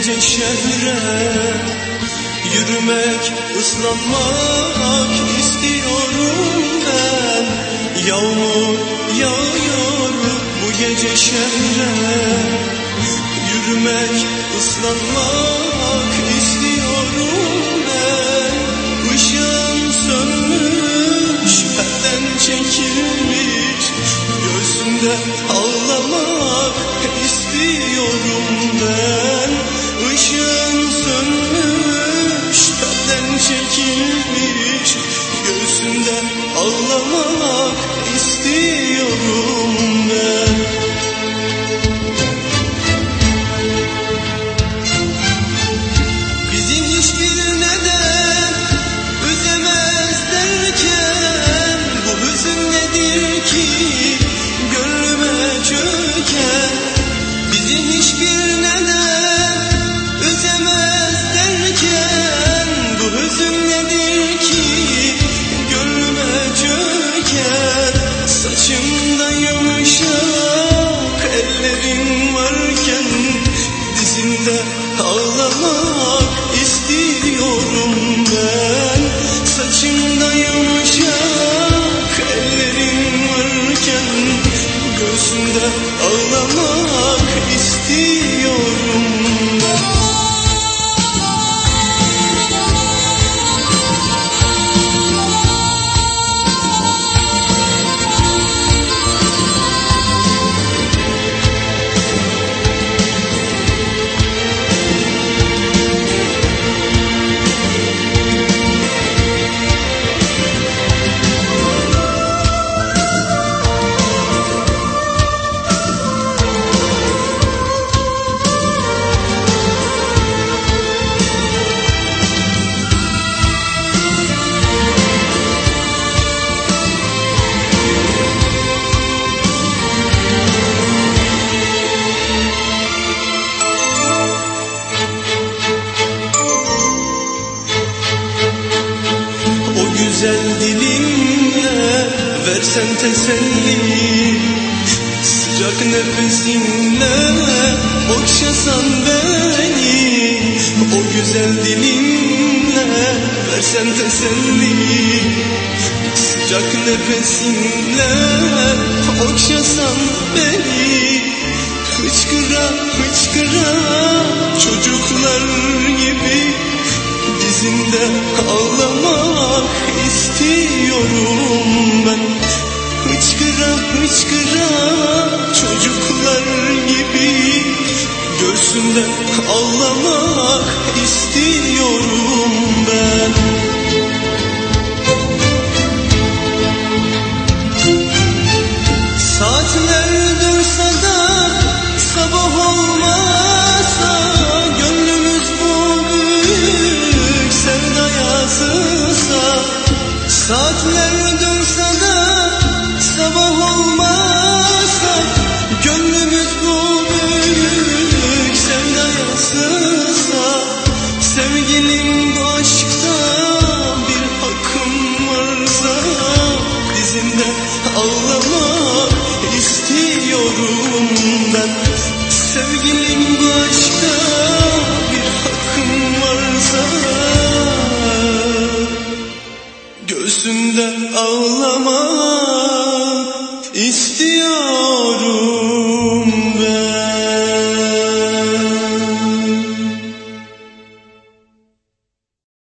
gece şehre Yürümek, ıslanmak istiyorum ben. Yağmur yağıyor bu gece şehre. Yürümek, ıslanmak Hiçbir neden üzemez derken Bu hüzün nedir ki gönlüme çöken Saçımda yumuşak ellerin varken Dizimde ağlamak istiyorum ben. Saçımda yumuşak ellerin varken Gözümde ağlamak istiyorum ben dilinle versen teselli Sıcak nefesinle okşasan beni. O güzel dilinle versen teselli Sıcak nefesinle okşasan istiyorum ben. Hıçkıra hıçkıra çocuklar gibi. Göğsümde ağlamak istiyorum ben Gönlümüz bu büyük sevdaya sığsa Sevgilim bu aşkta bir hakkım varsa Bizim de istiyorum ben. Sevgilim bu aşkta bir hakkım varsa Gözünde ağlamak istiyorum.